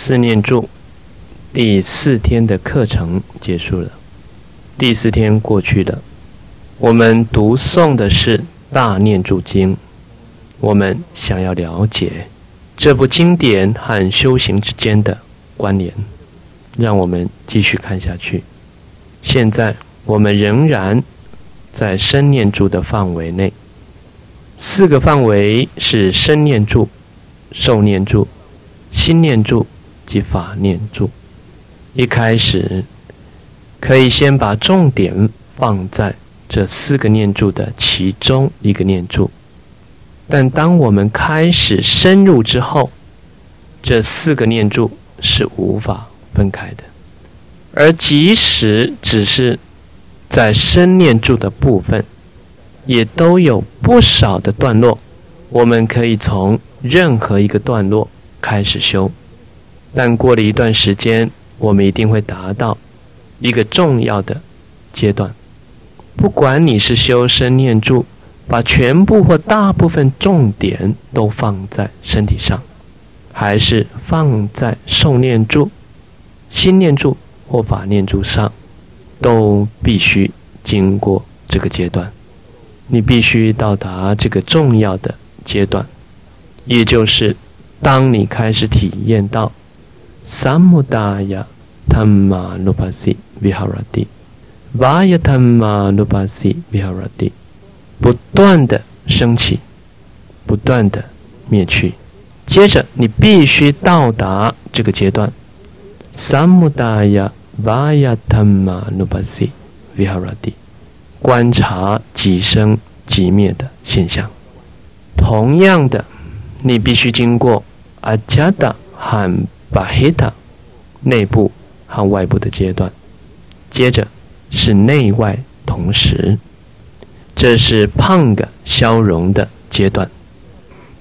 四念住第四天的课程结束了，第四天过去了，我们读诵的是《大念住经》，我们想要了解这部经典和修行之间的关联，让我们继续看下去。现在我们仍然在深念住的范围内，四个范围是深念住、受念住。心念住及法念住，一开始可以先把重点放在这四个念住的其中一个念住，但当我们开始深入之后，这四个念住是无法分开的，而即使只是在深念住的部分，也都有不少的段落，我们可以从任何一个段落。开始修，但过了一段时间，我们一定会达到一个重要的阶段。不管你是修身念住，把全部或大部分重点都放在身体上，还是放在受念住、心念住或法念住上，都必须经过这个阶段。你必须到达这个重要的阶段，也就是。当你开始体验到萨姆达雅塔玛诺巴西维哈拉蒂，瓦雅塔玛诺巴西维哈拉蒂不断的升起，不断的灭去，接着你必须到达这个阶段，萨姆达雅瓦雅塔玛诺巴西维哈拉蒂，观察即生即灭的现象，同样的，你必须经过阿加达罕。巴黑塔内部和外部的阶段，接着是内外同时，这是胖个消融的阶段。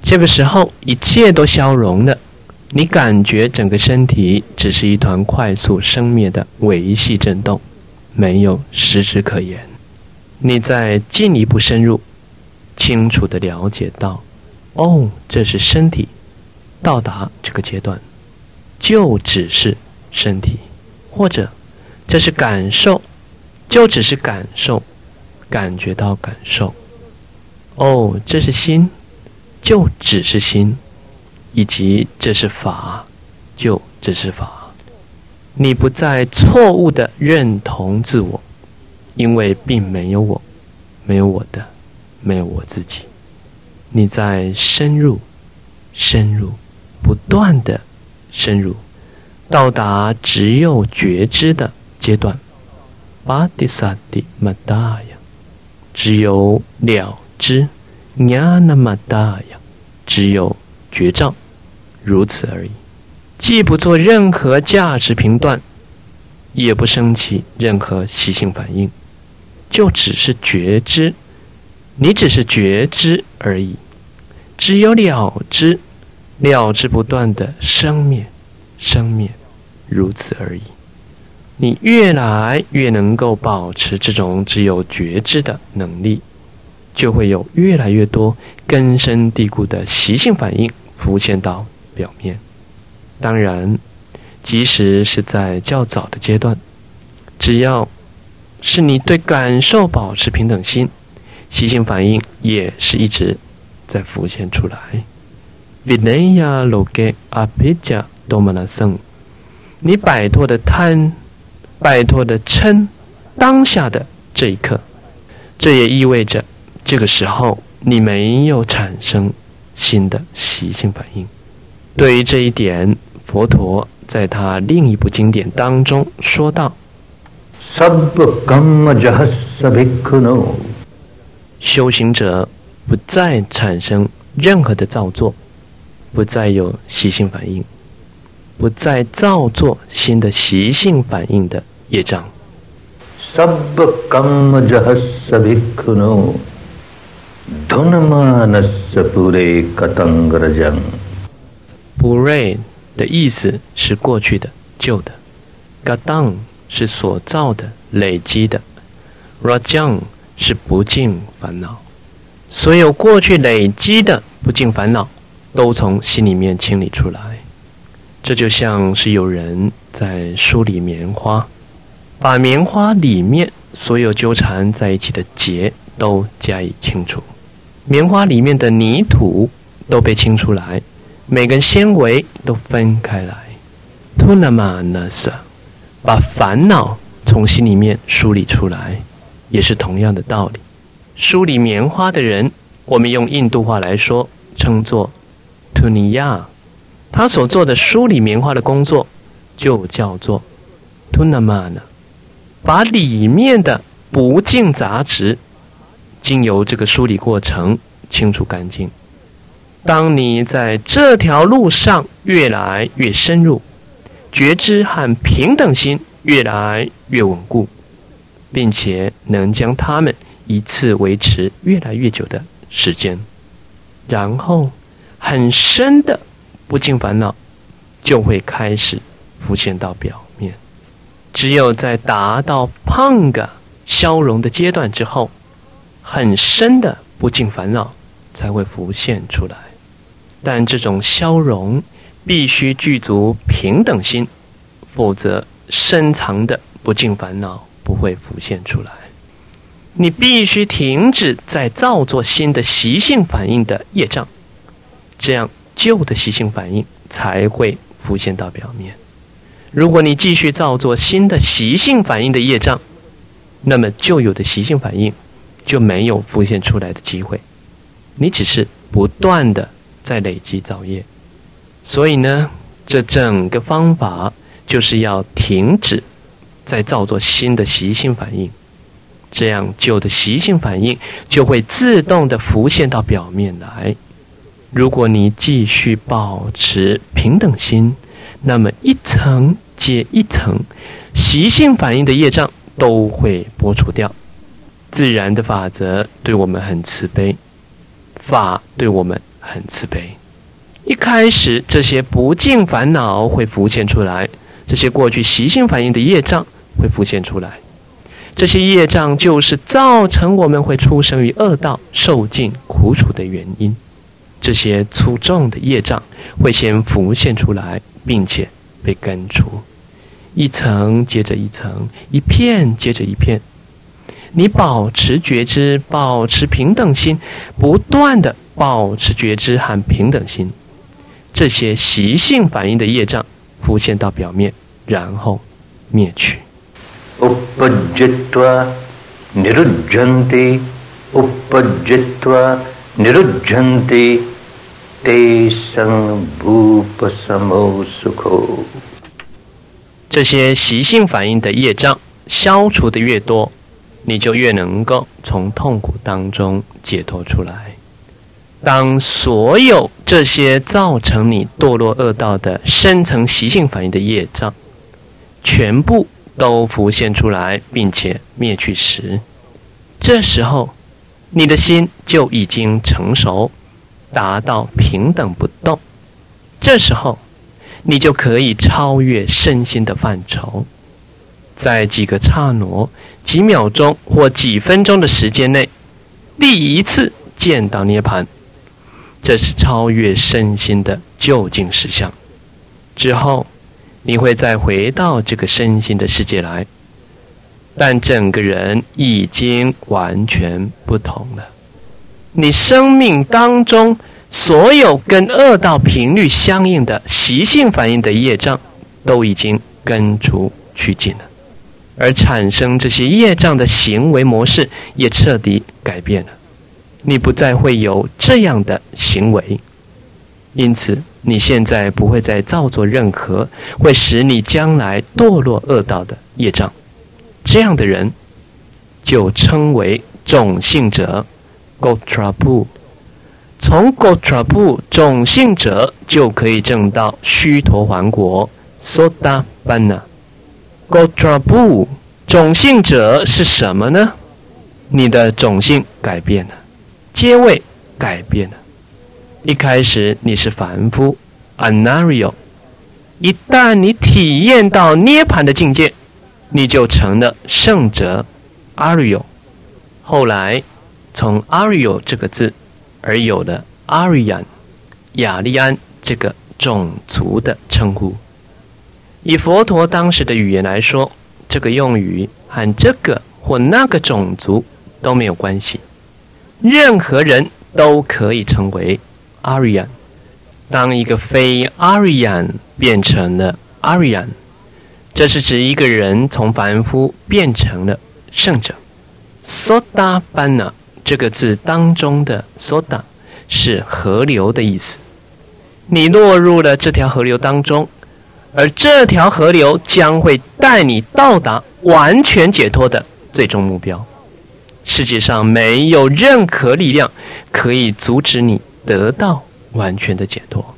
这个时候一切都消融了，你感觉整个身体只是一团快速生灭的维系震动，没有实质可言。你再进一步深入，清楚的了解到。哦，这是身体到达这个阶段，就只是身体，或者这是感受，就只是感受，感觉到感受。哦，这是心，就只是心，以及这是法，就只是法。你不再错误的认同自我，因为并没有我，没有我的，没有我自己。你在深入、深入、不断的深入，到达只有觉知的阶段，巴迪萨迪玛达呀，只有了知，亚那玛达呀，只有觉照，如此而已。既不做任何价值评断，也不升起任何习性反应，就只是觉知。你只是觉知而已，只有了知，了知不断的生灭，生灭，如此而已。你越来越能够保持这种只有觉知的能力，就会有越来越多根深蒂固的习性反应浮现到表面。当然，即使是在较早的阶段，只要是你对感受保持平等心。习性反应也是一直在浮现出来。Vinaya loge apija domanasang，你摆脱的贪，摆脱的嗔，当下的这一刻，这也意味着这个时候你没有产生新的习性反应。对于这一点，佛陀在他另一部经典当中说道。修行者不再产生任何的造作，不再有习性反应，不再造作新的习性反应的业障。不瑞的意思是过去的、旧的，gadang 是所造的、累积的，rajang。是不净烦恼，所有过去累积的不净烦恼，都从心里面清理出来。这就像是有人在梳理棉花，把棉花里面所有纠缠在一起的结都加以清除，棉花里面的泥土都被清出来，每根纤维都分开来。图那玛那瑟，把烦恼从心里面梳理出来，也是同样的道理。梳理棉花的人，我们用印度话来说，称作图尼亚。他所做的梳理棉花的工作，就叫做 tunaman，把里面的不净杂质，经由这个梳理过程清除干净。当你在这条路上越来越深入，觉知和平等心越来越稳固，并且能将它们一次维持越来越久的时间，然后很深的。不净烦恼就会开始浮现到表面。只有在达到胖个消融的阶段之后，很深的不净烦恼才会浮现出来。但这种消融必须具足平等心，否则深藏的不净烦恼不会浮现出来。你必须停止在造作新的习性反应的业障，这样。旧的习性反应才会浮现到表面。如果你继续造作新的习性反应的业障，那么旧有的习性反应就没有浮现出来的机会。你只是不断的在累积造业。所以呢，这整个方法就是要停止在造作新的习性反应，这样旧的习性反应就会自动的浮现到表面来。如果你继续保持平等心，那么一层接一层，习性反应的业障都会剥除掉。自然的法则对我们很慈悲，法对我们很慈悲。一开始，这些不净烦恼会浮现出来，这些过去习性反应的业障会浮现出来。这些业障就是造成我们会出生于恶道、受尽苦楚的原因。这些粗重的业障会先浮现出来，并且被根除，一层接着一层，一片接着一片。你保持觉知，保持平等心，不断的保持觉知和平等心，这些习性反应的业障浮现到表面，然后灭去。nirujanti desang bhupasamo sukho。这些习性反应的业障消除的越多，你就越能够从痛苦当中解脱出来。当所有这些造成你堕落恶道的深层习性反应的业障，全部都浮现出来，并且灭去时，这时候。你的心就已经成熟，达到平等不动。这时候，你就可以超越身心的范畴，在几个刹那、几秒钟或几分钟的时间内，第一次见到涅槃。这是超越身心的究竟实相。之后，你会再回到这个身心的世界来。但整个人已经完全不同了。你生命当中所有跟恶道频率相应的习性反应的业障，都已经根除去尽了，而产生这些业障的行为模式也彻底改变了。你不再会有这样的行为，因此你现在不会再造作任何会使你将来堕落恶道的业障。这样的人就称为种姓者 （Gotrabu）。从 Gotrabu 种姓者就可以证到须陀洹国 （Sodapanna）。Gotrabu 种姓者是什么呢？你的种姓改变了，阶位改变了。一开始你是凡夫 （Anario），一旦你体验到涅槃的境界。你就成了圣者阿瑞欧，后来从阿瑞欧这个字而有了 Arian、雅利安这个种族的称呼。以佛陀当时的语言来说，这个用语和这个或那个种族都没有关系，任何人都可以成为 Arian。当一个非 Arian 变成了 Arian，，这是指一个人从凡夫变成了圣者。soda bana 这个字当中的 soda 是河流的意思。你落入了这条河流当中，而这条河流将会带你到达完全解脱的最终目标。世界上没有任何力量可以阻止你得到完全的解脱。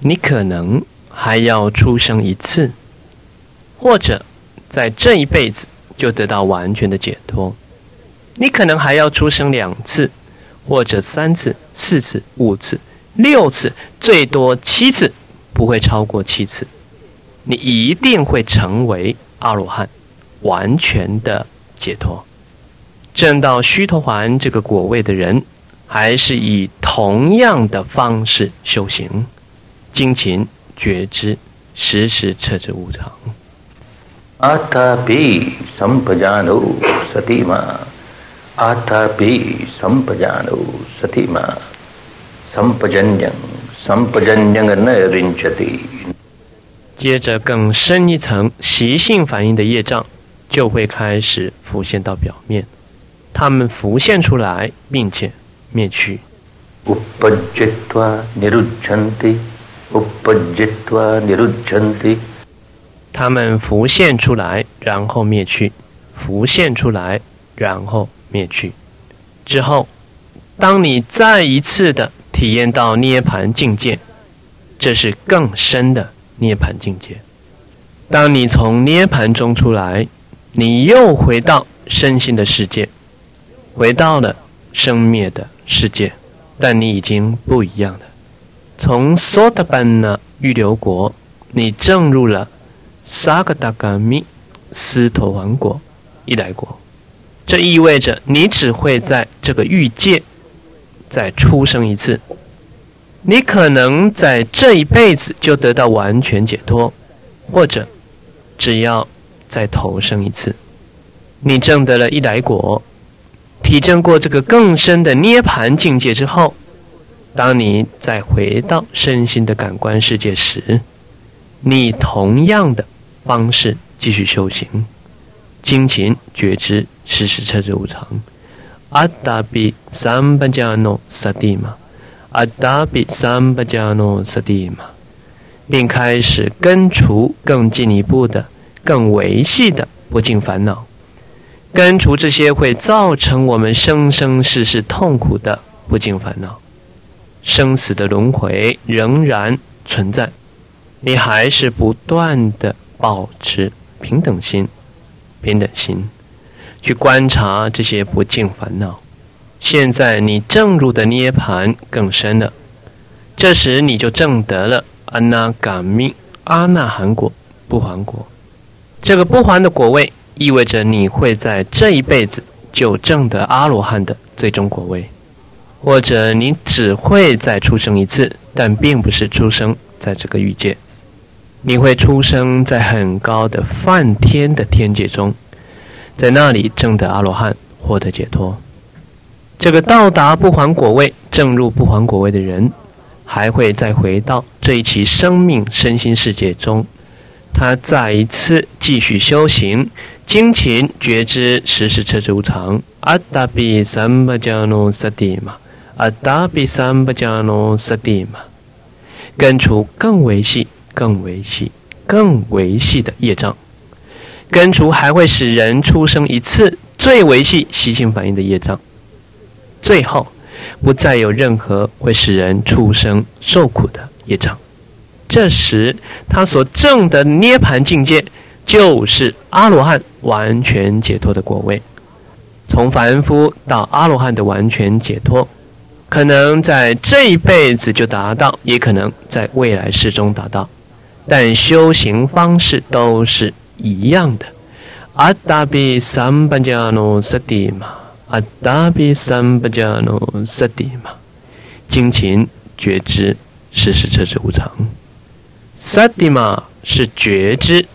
你可能还要出生一次，或者在这一辈子就得到完全的解脱。你可能还要出生两次，或者三次、四次、五次、六次，最多七次，不会超过七次。你一定会成为阿罗汉，完全的解脱。证到须陀环这个果位的人，还是以同样的方式修行，精勤觉知，时时彻知无常。阿达比三不阿达比三不加努萨蒂玛，三不真言，三不真言个内人觉地。接着更深一层习性反应的业障，就会开始浮现到表面。它们浮现出来，并且灭去。它们浮现出来，然后灭去；浮现出来，然后灭去。之后，当你再一次的体验到涅盘境界，这是更深的涅盘境界。当你从涅盘中出来，你又回到身心的世界。回到了生灭的世界，但你已经不一样了。从梭达班那预留国，你证入了萨格达嘎米斯陀王国一来国。这意味着你只会在这个欲界再出生一次。你可能在这一辈子就得到完全解脱，或者只要再投生一次，你证得了一来果。体证过这个更深的涅盘境界之后，当你再回到身心的感官世界时，你同样的方式继续修行，精勤觉知，时时彻知无常。阿达比三巴加诺萨蒂玛，阿达比三巴加诺萨蒂玛，并开始根除更进一步的、更维系的不净烦恼。根除这些会造成我们生生世世痛苦的不净烦恼，生死的轮回仍然存在，你还是不断的保持平等心，平等心去观察这些不净烦恼。现在你证入的涅盘更深了，这时你就证得了阿那嘎密阿那含果不还果，这个不还的果位。意味着你会在这一辈子就证得阿罗汉的最终果位，或者你只会再出生一次，但并不是出生在这个欲界，你会出生在很高的梵天的天界中，在那里证得阿罗汉，获得解脱。这个到达不还果位、证入不还果位的人，还会再回到这一期生命身心世界中。他再一次继续修行，精勤觉知，时时彻知无常。阿达比三巴加诺萨蒂玛，阿达比三巴加诺萨蒂玛，根除更维系、更维系、更维系的业障，根除还会使人出生一次最维系习性反应的业障，最后不再有任何会使人出生受苦的业障。这时，他所证的涅盘境界，就是阿罗汉完全解脱的果位。从凡夫到阿罗汉的完全解脱，可能在这一辈子就达到，也可能在未来世中达到，但修行方式都是一样的。阿达比三巴加诺萨蒂玛，阿达比三巴加诺萨蒂玛，精勤觉知，时时彻知无常。萨蒂玛是觉知，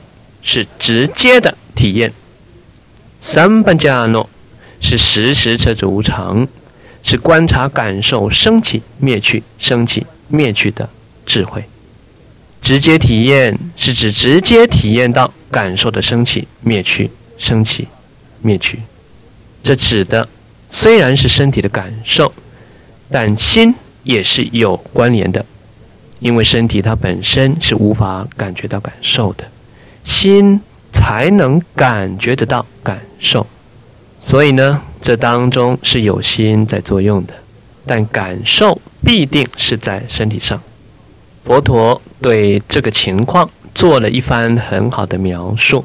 是直接的体验。三班加诺是时时车着无常，是观察感受升起灭去、升起灭去的智慧。直接体验是指直接体验到感受的升起、灭去、升起、灭去。这指的虽然是身体的感受，但心也是有关联的，因为身体它本身是无法感觉到感受的，心才能感觉得到感受。所以呢，这当中是有心在作用的，但感受必定是在身体上。佛陀对这个情况做了一番很好的描述，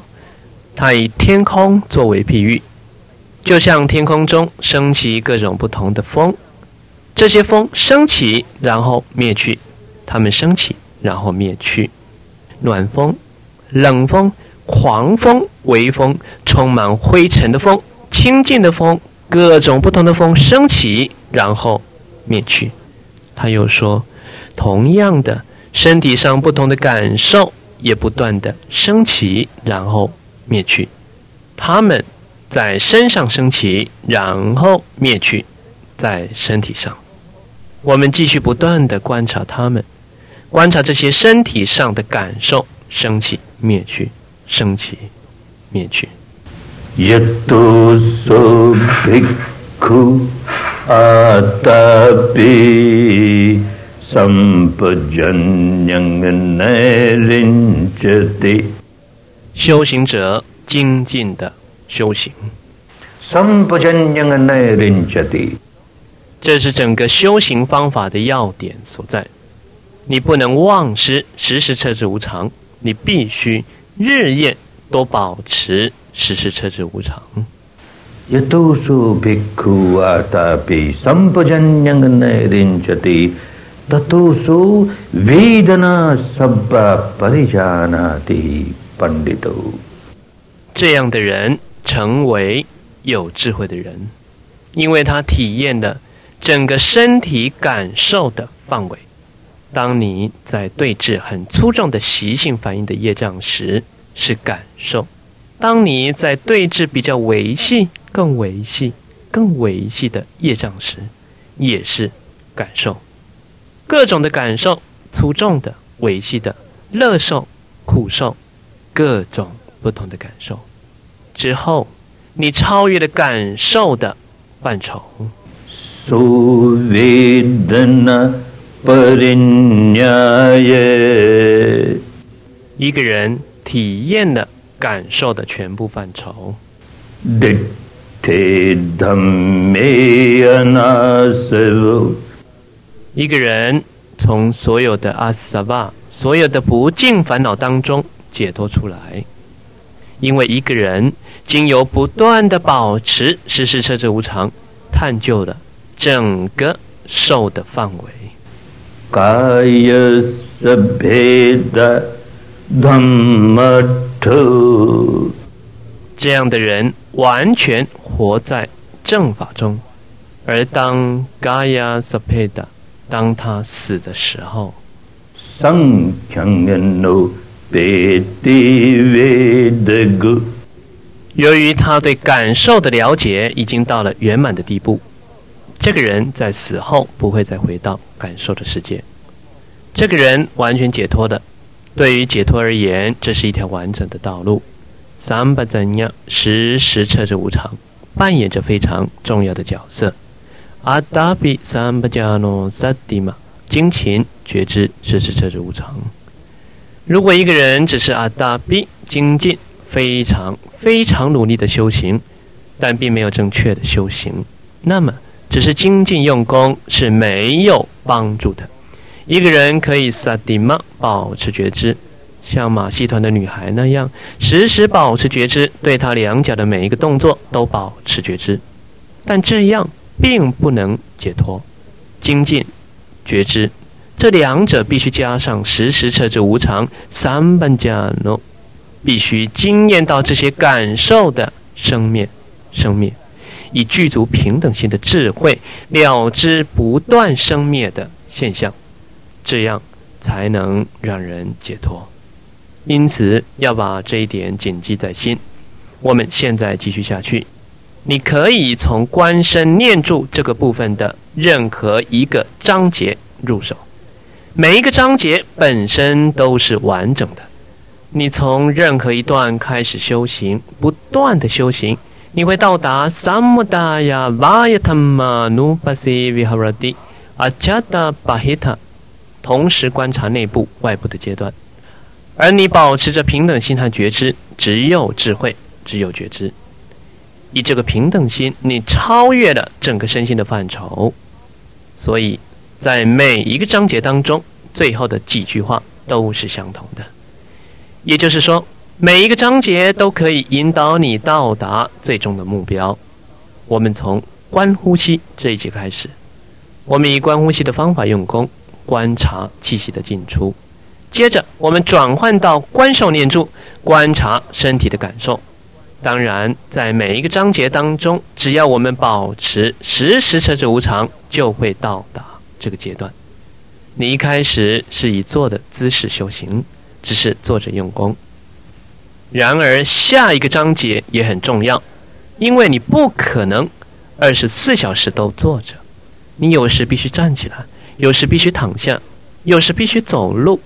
他以天空作为譬喻，就像天空中升起各种不同的风，这些风升起然后灭去，它们升起然后灭去，暖风、冷风、狂风、微风、充满灰尘的风、清净的风，各种不同的风升起然后灭去。他又说。同样的，身体上不同的感受也不断的升起，然后灭去。它们在身上升起，然后灭去，在身体上。我们继续不断的观察它们，观察这些身体上的感受升起、灭去、升起、灭去。修行者精进的修行，这是整个修行方法的要点所在。你不能忘失，时时彻知无常。你必须日夜都保持时时彻知无常。得度苏维德那萨巴巴利加这样的人成为有智慧的人，因为他体验了整个身体感受的范围。当你在对峙很粗重的习性反应的业障时，是感受；当你在对峙比较维系、更维系、更维系的业障时，也是感受。各种的感受，粗重的、维系的、乐受、苦受，各种不同的感受之后，你超越了感受的范畴。一个人体验了感受的全部范畴。一个人从所有的阿萨瓦、所有的不净烦恼当中解脱出来，因为一个人经由不断的保持时时彻知无常，探究了整个受的范围。这样的人完全活在正法中，而当嘎亚萨佩达。当他死的时候，由于他对感受的了解已经到了圆满的地步，这个人在死后不会再回到感受的世界。这个人完全解脱的。对于解脱而言，这是一条完整的道路。三巴怎样时时彻着无常，扮演着非常重要的角色。阿达比三巴加诺萨蒂玛，精勤觉知，时时彻知无常。如果一个人只是阿达比精进，非常非常努力的修行，但并没有正确的修行，那么只是精进用功是没有帮助的。一个人可以萨蒂玛保持觉知，像马戏团的女孩那样，时时保持觉知，对他两脚的每一个动作都保持觉知，但这样。并不能解脱，精进、觉知，这两者必须加上时时彻知无常三班加诺，必须经验到这些感受的生灭、生灭，以具足平等性的智慧了知不断生灭的现象，这样才能让人解脱。因此，要把这一点谨记在心。我们现在继续下去。你可以从观身念住这个部分的任何一个章节入手，每一个章节本身都是完整的。你从任何一段开始修行，不断的修行，你会到达 samudaya vayatama nupasi viharadi ajata bahita，同时观察内部、外部的阶段。而你保持着平等心态觉知，只有智慧，只有觉知。以这个平等心，你超越了整个身心的范畴，所以在每一个章节当中，最后的几句话都是相同的。也就是说，每一个章节都可以引导你到达最终的目标。我们从观呼吸这一节开始，我们以观呼吸的方法用功，观察气息的进出。接着，我们转换到观受念住，观察身体的感受。当然，在每一个章节当中，只要我们保持时时车之无常，就会到达这个阶段。你一开始是以坐的姿势修行，只是坐着用功。然而，下一个章节也很重要，因为你不可能二十四小时都坐着，你有时必须站起来，有时必须躺下，有时必须走路。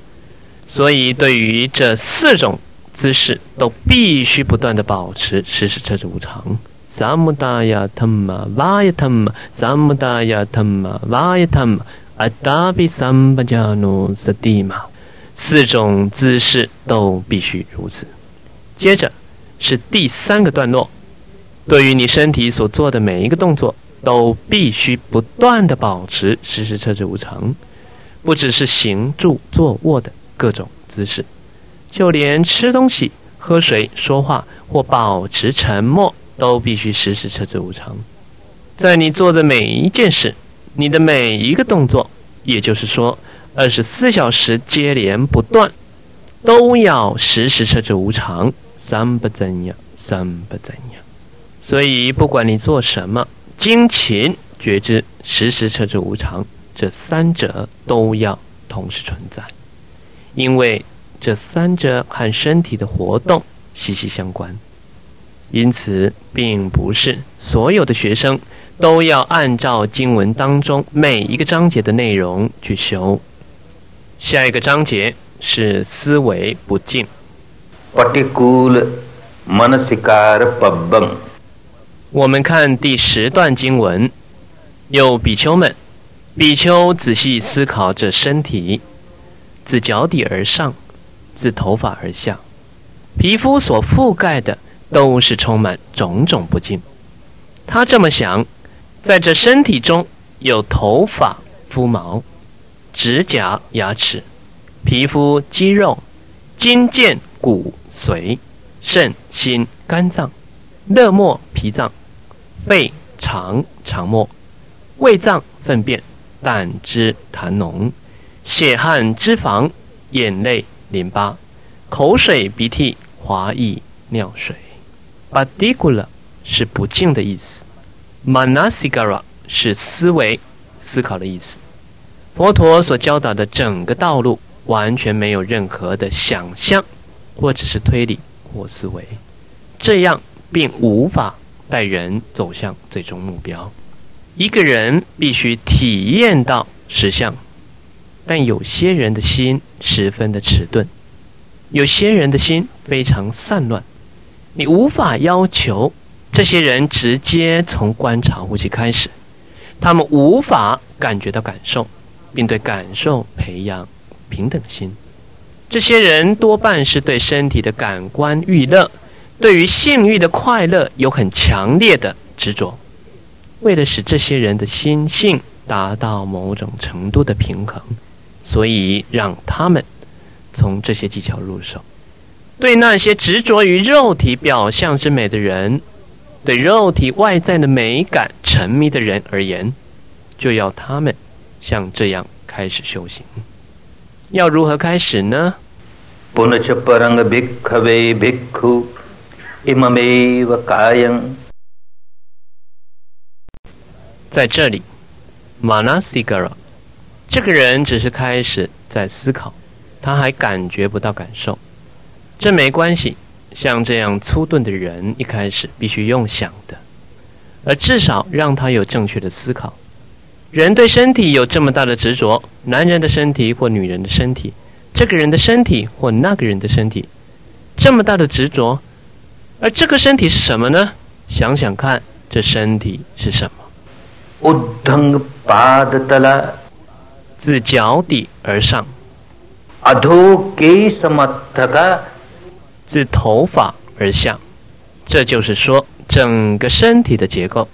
所以，对于这四种。姿势都必须不断的保持，时时车之无常。萨姆达雅他玛瓦雅他玛，萨姆达雅他玛瓦雅他玛，阿达比三巴加努萨蒂玛，四种姿势都必须如此。接着是第三个段落，对于你身体所做的每一个动作，都必须不断的保持时时车之无常，不只是行住坐卧的各种姿势。就连吃东西、喝水、说话或保持沉默，都必须时时车之无常。在你做的每一件事，你的每一个动作，也就是说，二十四小时接连不断，都要时时车之无常。三不怎样，三不怎样。所以，不管你做什么，精勤觉知、时时车之无常，这三者都要同时存在，因为。这三者和身体的活动息息相关，因此并不是所有的学生都要按照经文当中每一个章节的内容去修。下一个章节是思维不净。我们看第十段经文，有比丘们，比丘仔细思考着身体，自脚底而上。自头发而下，皮肤所覆盖的都是充满种种不净。他这么想，在这身体中有头发、肤毛、指甲、牙齿、皮肤、肌肉、筋腱、骨髓、肾、心、肝脏、热末、脾脏、肺、肠、肠末、胃脏、粪便、胆汁、痰脓、血汗、脂肪、眼泪。淋巴、口水、鼻涕、滑液、尿水。b a d i g u l a 是不净的意思，Manasigara 是思维、思考的意思。佛陀所教导的整个道路，完全没有任何的想象，或者是推理或思维，这样并无法带人走向最终目标。一个人必须体验到实相。但有些人的心十分的迟钝，有些人的心非常散乱。你无法要求这些人直接从观察呼吸开始，他们无法感觉到感受，并对感受培养平等心。这些人多半是对身体的感官娱乐，对于性欲的快乐有很强烈的执着。为了使这些人的心性达到某种程度的平衡。所以，让他们从这些技巧入手。对那些执着于肉体表象之美的人，对肉体外在的美感沉迷的人而言，就要他们像这样开始修行。要如何开始呢？在这里，玛纳西格拉。这个人只是开始在思考，他还感觉不到感受。这没关系，像这样粗钝的人，一开始必须用想的，而至少让他有正确的思考。人对身体有这么大的执着，男人的身体或女人的身体，这个人的身体或那个人的身体，这么大的执着，而这个身体是什么呢？想想看，这身体是什么？自脚底而上。自头发而下，这就是说整个身体的结构，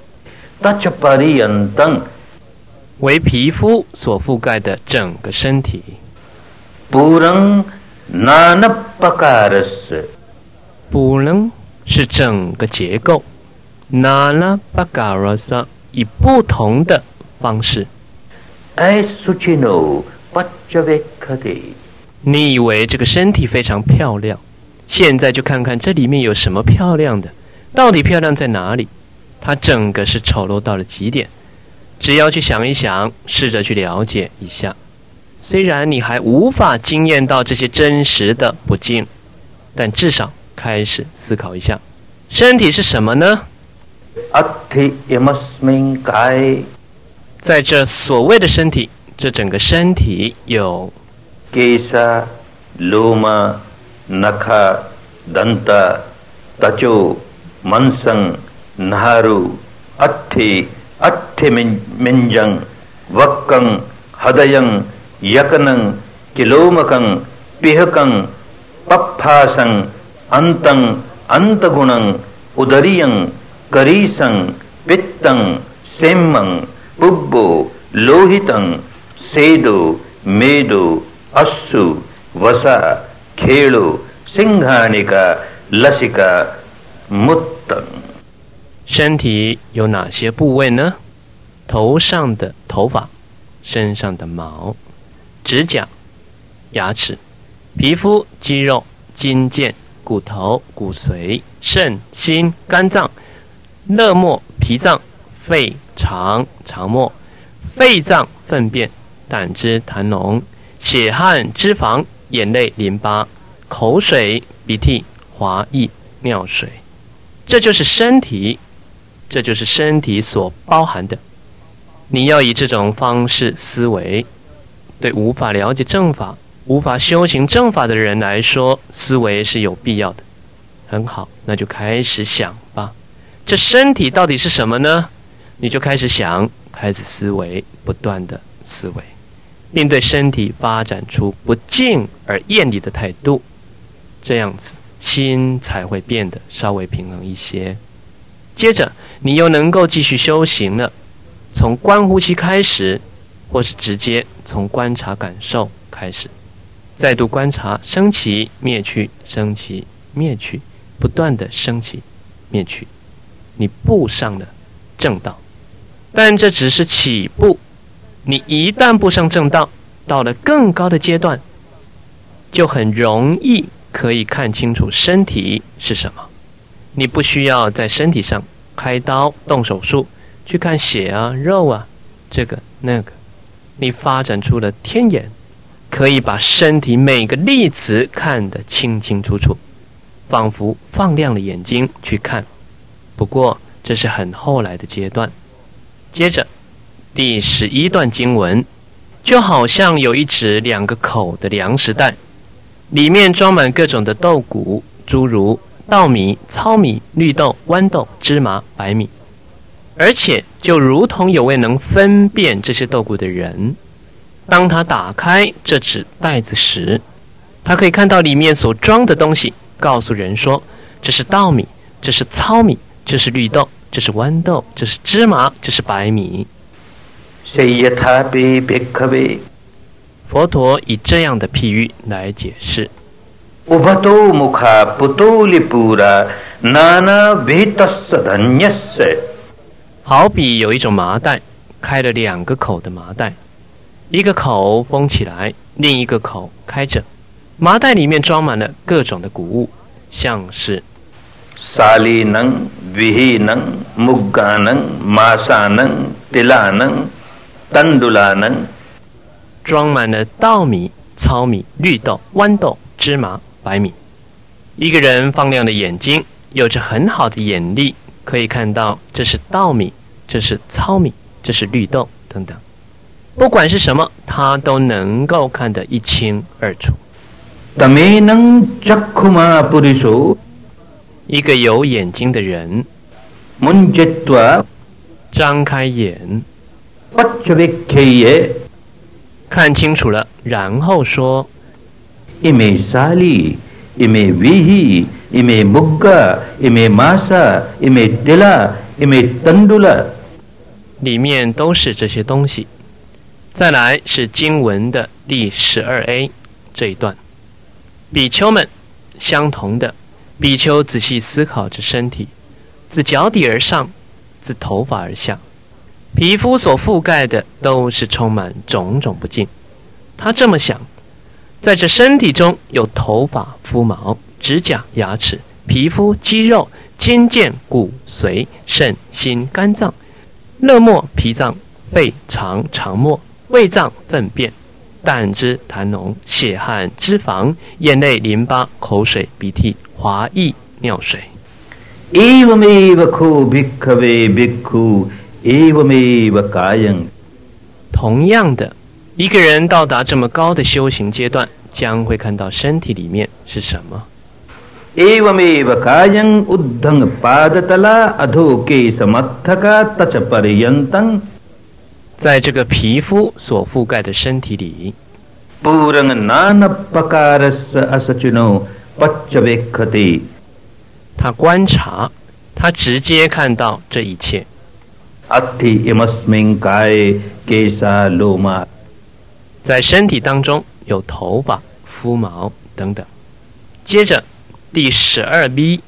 为皮肤所覆盖的整个身体。不能能是整个结构，以不同的方式。你以为这个身体非常漂亮？现在就看看这里面有什么漂亮的，到底漂亮在哪里？它整个是丑陋到了极点。只要去想一想，试着去了解一下。虽然你还无法惊艳到这些真实的不敬，但至少开始思考一下：身体是什么呢？在这所谓的身体，这整个身体有。नख दंत तचो मनसं नहारु अट्ठि अट्ठि मिंजं वक्कं हदयं यकनं किलोमकं पिहकं पप्फासं अंतं अंतगुणं उदरियं करीसं पित्तं सेम्मं पुब्बो लोहितं सेदो मेदो अस्सु वसा ખે鲁、辛哈尼卡、拉西卡、木等。身体有哪些部位呢？头上的头发，身上的毛，指甲、牙齿、皮肤、肌肉、筋腱、骨头、骨髓、肾、心、肝脏、肋膜、脾脏、肺、 肠、肠末、肺脏、粪便、胆汁、痰脓、血汗、脂肪。眼泪、淋巴、口水、鼻涕、滑液、尿水，这就是身体，这就是身体所包含的。你要以这种方式思维，对无法了解正法、无法修行正法的人来说，思维是有必要的。很好，那就开始想吧。这身体到底是什么呢？你就开始想，开始思维，不断的思维。并对身体发展出不敬而厌离的态度，这样子心才会变得稍微平衡一些。接着，你又能够继续修行了，从观呼吸开始，或是直接从观察感受开始，再度观察升起、灭去、升起、灭去，不断的升起、灭去，你步上了正道，但这只是起步。你一旦步上正道，到了更高的阶段，就很容易可以看清楚身体是什么。你不需要在身体上开刀动手术去看血啊、肉啊，这个那个。你发展出了天眼，可以把身体每个粒子看得清清楚楚，仿佛放亮了眼睛去看。不过这是很后来的阶段。接着。第十一段经文，就好像有一只两个口的粮食袋，里面装满各种的豆谷，诸如稻米、糙米、绿豆、豌豆、芝麻、白米。而且，就如同有位能分辨这些豆谷的人，当他打开这纸袋子时，他可以看到里面所装的东西，告诉人说：这是稻米，这是糙米，这是绿豆，这是豌豆，这是芝麻，这是白米。佛陀以这样的譬喻来解释：好比有一种麻袋，开了两个口的麻袋，一个口封起来，另一个口开着。麻袋里面装满了各种的谷物，像是沙利能、维能、木嘎能、玛莎能、迪拉能。丹杜拉能装满了稻米、糙米、绿豆、豌豆、芝麻、白米。一个人放亮的眼睛，有着很好的眼力，可以看到这是稻米，这是糙米，这是绿豆等等。不管是什么，他都能够看得一清二楚。一个有眼睛的人，张开眼，看清楚了，然后说：“一枚沙粒，一枚维希，一枚木嘎，一枚玛莎，一枚德拉，一枚登杜拉，里面都是这些东西。”再来是经文的第十二 A 这一段，比丘们相同的，比丘仔细思考着身体，自脚底而上，自头发而下，皮肤所覆盖的都是充满种种不净。他这么想，在这身体中有头发、肤毛、指甲、牙齿、皮肤、肌肉、筋腱、骨髓、肾、心、肝脏、肋膜、脾脏、肺、肠、肠末。胃脏、粪便、胆汁、痰脓、血汗、脂肪、眼泪、淋巴、口水、鼻涕、滑液、尿水。同样的，一个人到达这么高的修行阶段，将会看到身体里面是什么。在这个皮肤所覆盖的身体里，他观察，他直接看到这一切。在身体当中有头发、肤毛等等。接着第十二 B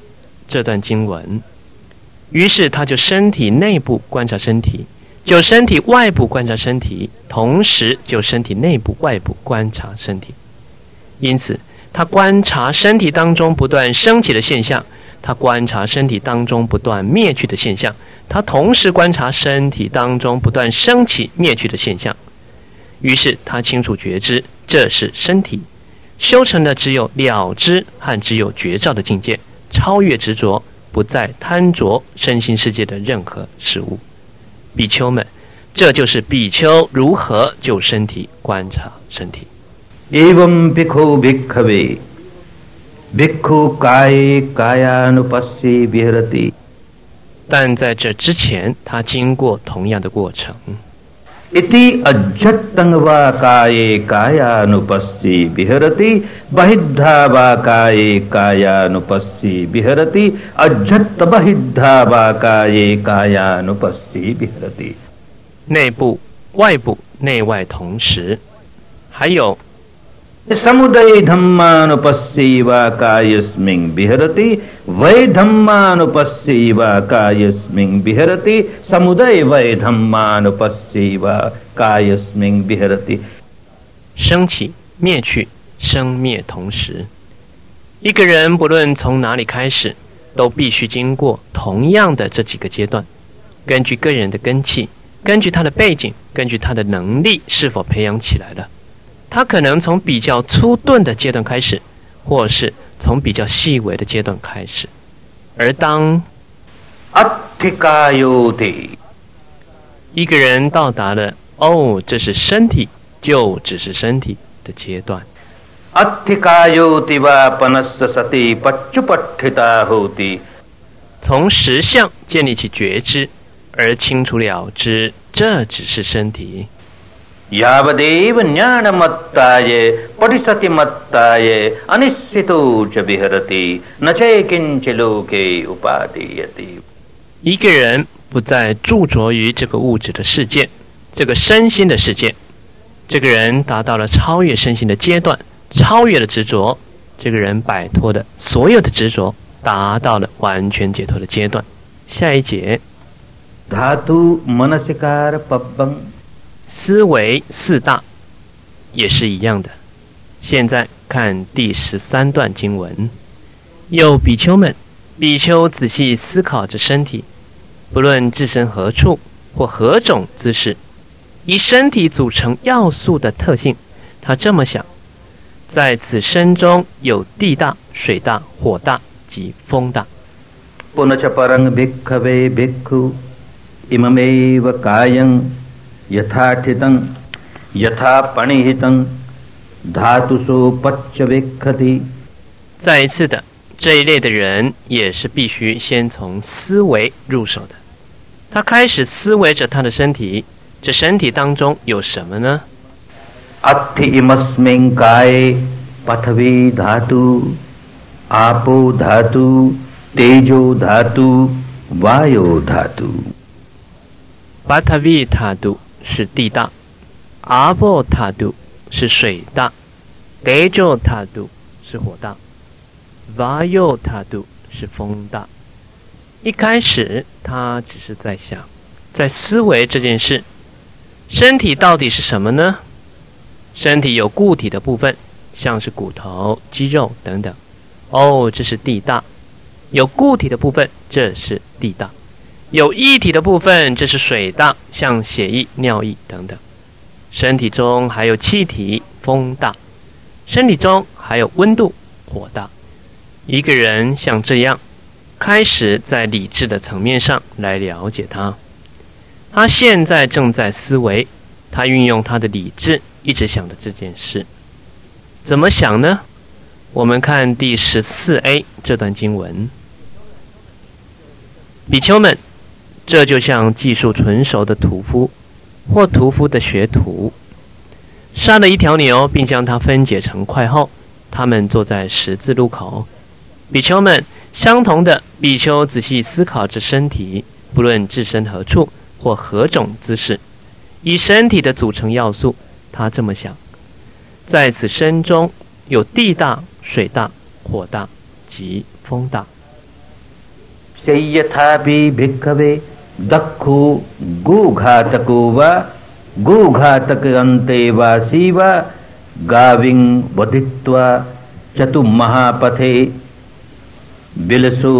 这段经文，于是他就身体内部观察身体。就身体外部观察身体，同时就身体内部、外部观察身体。因此，他观察身体当中不断升起的现象，他观察身体当中不断灭去的现象，他同时观察身体当中不断升起、灭去的现象。于是，他清楚觉知这是身体，修成的只有了知和只有觉照的境界，超越执着，不再贪着身心世界的任何事物。比丘们，这就是比丘如何就身体观察身体。但在这之前，他经过同样的过程。इति अज्जत्तं वा काये कायानुपस्सी विहरति बहिद्धा वा काये कायानुपस्सी विहरति अज्जत् बहिद्धा वा काये कायानुपस्सी विहरति 内部、外部、内外同时，还有 समुदय धम्मानुपस्यैव कायस्मिन् विहरति वै धम्मानुपस्यैव कायस्मिन् विहरति समुदय वै धम्मानुपस्यैव कायस्मिन् विहरति 升起、灭去、生灭同时，一个人不论从哪里开始，都必须经过同样的这几个阶段。根据个人的根气，根据他的背景，根据他的能力是否培养起来了。 他可能从比较粗钝的阶段开始，或是从比较细微的阶段开始。而当一个人到达了“哦，这是身体，就只是身体”的阶段，从实相建立起觉知，而清楚了知这只是身体。यावदेव ज्ञानमत्ताय पटिसतिमत्ताय अनिश्चितो च विहरति न चैकिञ्च लोके उपादीयते 一个人不再驻着于这个物质的世界，这个身心的世界，这个人达到了超越身心的阶段，超越了执着，这个人摆脱的所有的执着，达到了完全解脱的阶段。下一节。धातु मनसिकार पब्बं 思维四大也是一样的。现在看第十三段经文：有比丘们，比丘仔细思考着身体，不论置身何处或何种姿势，以身体组成要素的特性，他这么想： 在此身中有地大、水大、火大及风大。पुनच परं भिक्खवे भिक्खु इममेव कायं यथाठितं यथा पणिहितं धातुषु पच्च विखति 再一次的，这一类的人也是必须先从思维入手的。他开始思维着他的身体，这身体当中有什么呢？ अत्थ इमस्मिन् काये पृथ्वी धातु आपो धातु तेजो धातु वायो धातु 巴塔维塔度 是地大，阿波塔度是水大，德佐塔度是火大，瓦尤塔度是风大。一开始他只是在想，在思维这件事，身体到底是什么呢？身体有固体的部分，像是骨头、肌肉等等。哦，这是地大。有固体的部分，这是地大。有液体的部分，这是水大，像血液、尿液等等。身体中还有气体，风大；身体中还有温度，火大。一个人像这样，开始在理智的层面上来了解他。他现在正在思维，他运用他的理智，一直想着这件事。怎么想呢？我们看第十四 A 这段经文，比丘们。这就像技术纯熟的屠夫，或屠夫的学徒，杀了一条牛，并将它分解成块后，他们坐在十字路口。比丘们，相同的比丘仔细思考着身体，不论置身何处或何种姿势，以身体的组成要素，他这么想：在此身中有地大、水大、火大及风大。 शय्यथापि भिक्खवे दक्षु गोघातको वा गोघातकन्ते वासी वा गाविं वधित्वा चतुर्महापथे बिलसु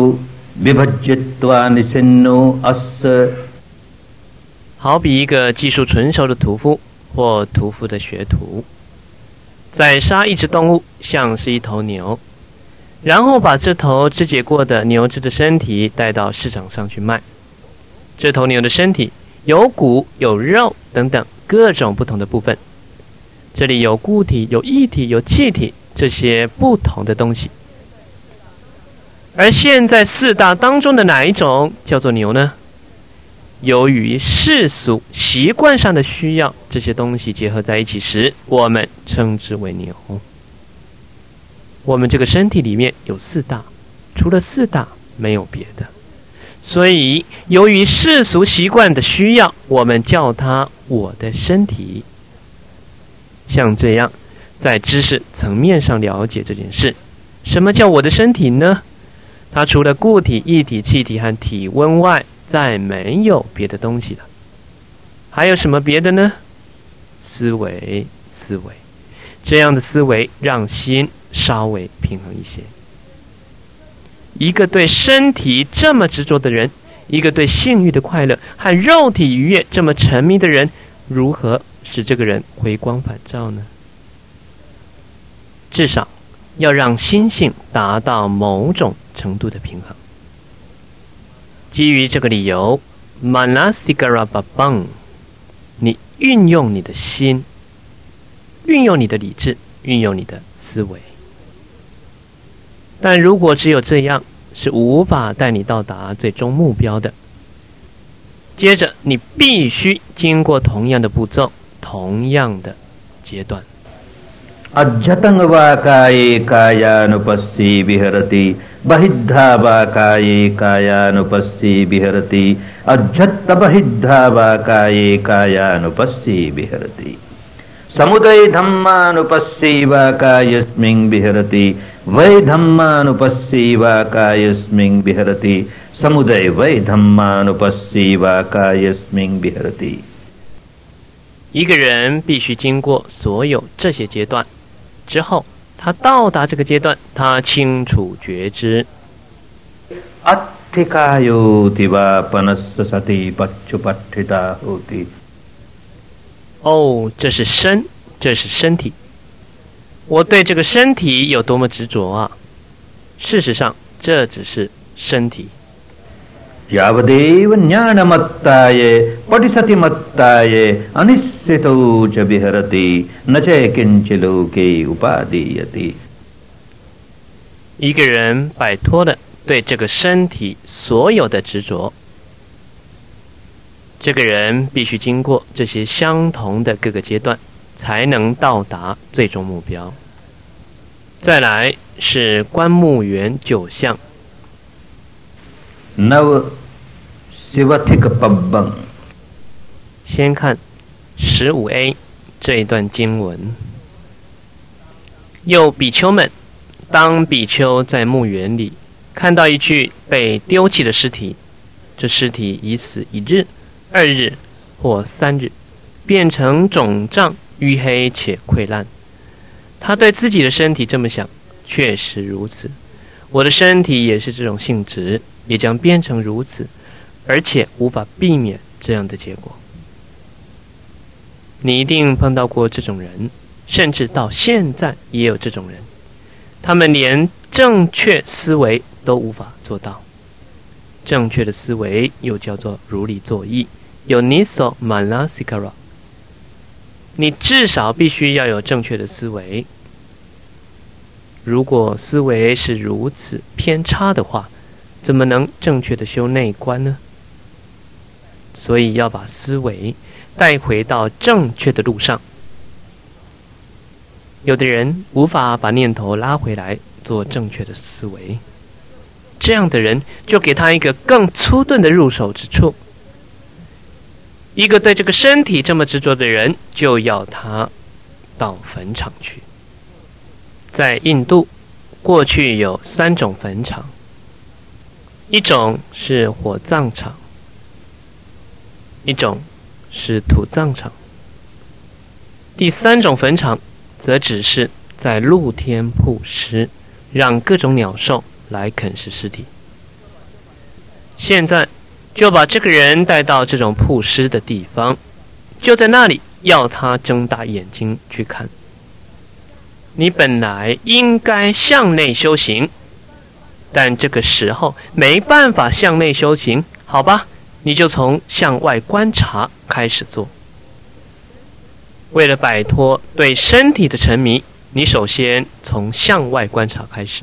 विभज्यत्वा निसिन्नो अस्य 好比一个技术纯熟的屠夫或屠夫的学徒，宰杀一只动物，像是一头牛，然后把这头肢解过的牛只的身体带到市场上去卖。 这头牛的身体有骨、有肉等等各种不同的部分，这里有固体、有液体、有气体这些不同的东西。而现在四大当中的哪一种叫做牛呢？由于世俗习惯上的需要，这些东西结合在一起时，我们称之为牛。我们这个身体里面有四大，除了四大没有别的，所以由于世俗习惯的需要，我们叫它我的身体。像这样，在知识层面上了解这件事，什么叫我的身体呢？它除了固体、液体、气体和体温外，再没有别的东西了。还有什么别的呢？思维，思维，这样的思维让心稍微平衡一些。一个对身体这么执着的人，一个对性欲的快乐和肉体愉悦这么沉迷的人，如何使这个人回光返照呢？至少要让心性达到某种程度的平衡。基于这个理由，manasigara bha，你运用你的心，运用你的理智，运用你的思维。但如果只有这样，是无法带你到达最终目标的。接着，你必须经过同样的步骤，同样的阶段。 अज्जतं वा काये कायानुपस्सी विहरति बहिद्धा वा काये कायानुपस्सी विहरति अज्जत्तबहिद्धा वा काये कायानुपस्सी विहरति समुदय धम्मानुपस्सी वा कायस्मिन् विहरति वै धम्मानुपस्सी वा कायस्मिन् विहरति समुदय वै धम्मानुपस्सी वा कायस्मिन् विहरति 一个人必须经过所有这些阶段之后，他到达这个阶段，他清楚觉知。 अत्थिकायोति वा पनस्य सति पच्चुपट्ठिता होति 哦，这是身，这是身体。我对这个身体有多么执着啊！事实上，这只是身体。一个人摆脱了对这个身体所有的执着，这个人必须经过这些相同的各个阶段，才能到达最终目标。再来是观木园九相。先看十五 A 这一段经文。又比丘们，当比丘在墓园里看到一具被丢弃的尸体，这尸体已死一日、二日或三日，变成肿胀、淤黑且溃烂。他对自己的身体这么想，确实如此。我的身体也是这种性质。也将变成如此，而且无法避免这样的结果。你一定碰到过这种人，甚至到现在也有这种人。他们连正确思维都无法做到。正确的思维又叫做如理作意，有 niso manasikara。你至少必须要有正确的思维。如果思维是如此偏差的话，怎么能正确的修内观呢？所以要把思维带回到正确的路上。有的人无法把念头拉回来做正确的思维，这样的人就给他一个更粗钝的入手之处。一个对这个身体这么执着的人，就要他到坟场去。在印度，过去有三种坟场。一种是火葬场，一种是土葬场，第三种坟场则只是在露天铺尸，让各种鸟兽来啃食尸体。现在就把这个人带到这种铺尸的地方，就在那里要他睁大眼睛去看。你本来应该向内修行。但这个时候没办法向内修行，好吧？你就从向外观察开始做。为了摆脱对身体的沉迷，你首先从向外观察开始。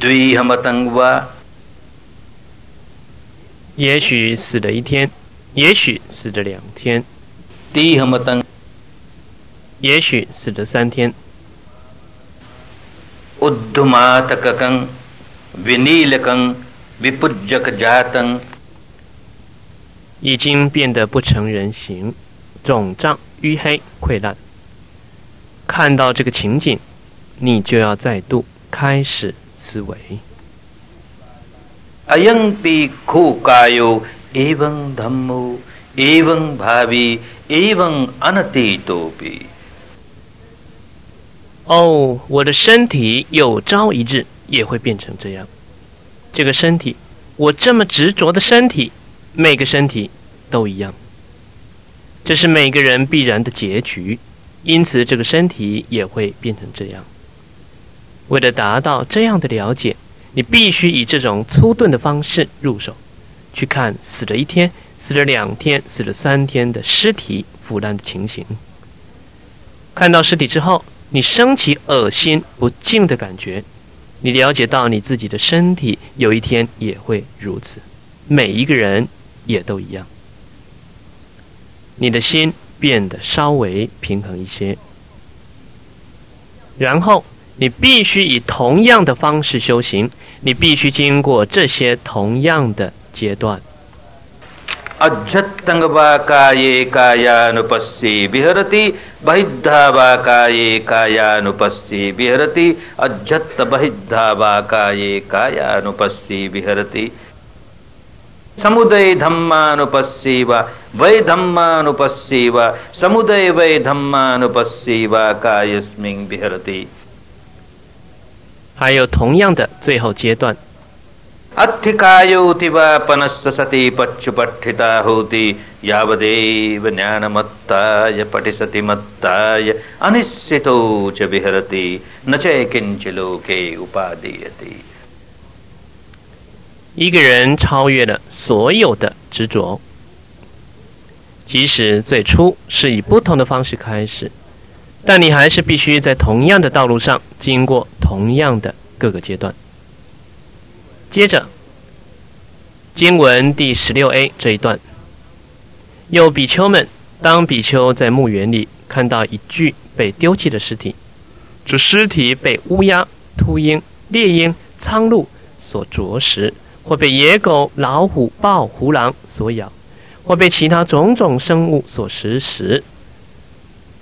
他。也许死了一天，也许死了两天，也许死了三天。uddhumatakakan vinilakan vipujjakjatan 已经变得不成人形，肿胀、淤黑、溃烂。看到这个情景，你就要再度开始思维。哦，我的身体有朝一日也会变成这样。这个身体，我这么执着的身体，每个身体都一样。这是每个人必然的结局，因此这个身体也会变成这样。为了达到这样的了解，你必须以这种粗钝的方式入手，去看死了一天、死了两天、死了三天的尸体腐烂的情形。看到尸体之后。你升起恶心不净的感觉，你了解到你自己的身体有一天也会如此，每一个人也都一样。你的心变得稍微平衡一些，然后你必须以同样的方式修行，你必须经过这些同样的阶段。 अज्जत्तंग वा काये कायानुपस्ये विहरति बहिद्धा वा काये कायानुपस्ये विहरति अज्जत्त बहिद्धा वा काये कायानुपस्ये विहरति समुदय धम्मानुपस्येव वै धम्मानुपस्येव समुदय वै धम्मानुपस्येव कायस्मिं विहरति 还有同样的最后阶段。一个人超越了所有的执着即使最初是以不同的方式开始但你还是必须在同样的道路上经过同样的各个阶段。接着，经文第十六 A 这一段，有比丘们，当比丘在墓园里看到一具被丢弃的尸体，这尸体被乌鸦、秃鹰、猎鹰、苍鹭所啄食，或被野狗、老虎、豹、狐狼所咬，或被其他种种生物所食食，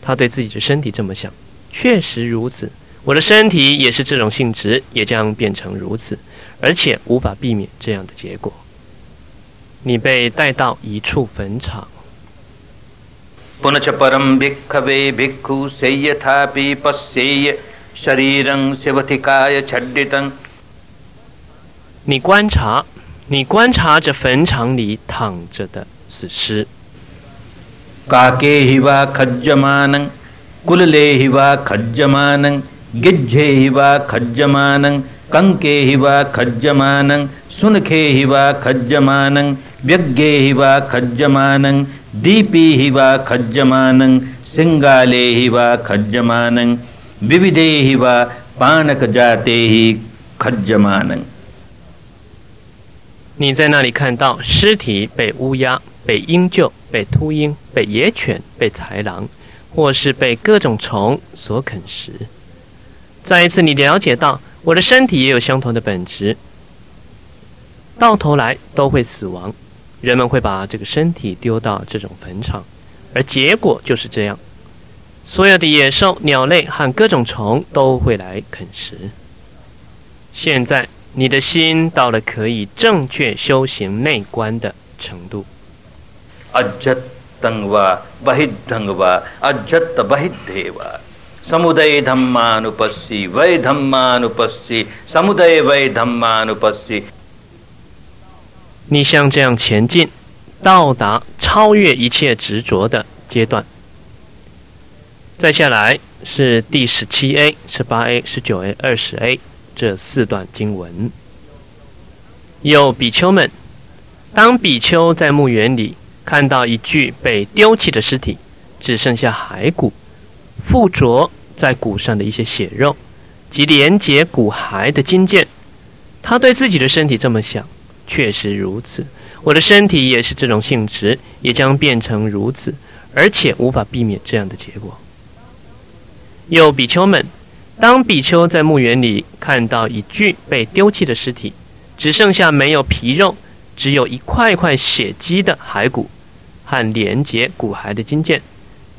他对自己的身体这么想。确实如此。我的身体也是这种性质也将变成如此。而且无法避免这样的结果。你被带到一处坟场。你观察你观察着坟场里躺着的死尸。काके हि वा खज्जमानं कुलले हि वा खज्जमानं गिज्झे हि वा खज्जमानं कङ्के हि वा खज्जमानं सुनखे हि वा खज्जमानं व्यग्गे हि वा खज्जमानं दीपी हि वा खज्जमानं सिङ्गाले हि वा खज्जमानं विविधे हि वा पानकजाते हि खज्जमानं 你在那里看到尸体被乌鸦、 被鹰鹫、被秃鹰、被野犬、被豺狼，或是被各种虫所啃食。再一次，你了解到我的身体也有相同的本质，到头来都会死亡。人们会把这个身体丢到这种坟场，而结果就是这样：所有的野兽、鸟类和各种虫都会来啃食。现在。你的心到了可以正确修行内观的程度。अज्जत्तं वा बहिद्धं वा अज्जत्त बहिद्धे वा समुदय धम्मानुपस्सि वै धम्मानुपस्सि समुदय वै धम्मानुपस्सि 你像这样前进，到达超越一切执着的阶段。再下来是第十七 A、十八 A、十九 A、二十 A。这四段经文，有比丘们，当比丘在墓园里 看到一具被丢弃的尸体，只剩下骸骨、附着在骨上的一些血肉及连接骨骸的筋腱，他对自己的身体这么想：确实如此，我的身体也是这种性质，也将变成如此，而且无法避免这样的结果。有比丘们。当比丘在墓园里看到一具被丢弃的尸体，只剩下没有皮肉，只有一块块血迹的骸骨和连接骨骸的筋腱，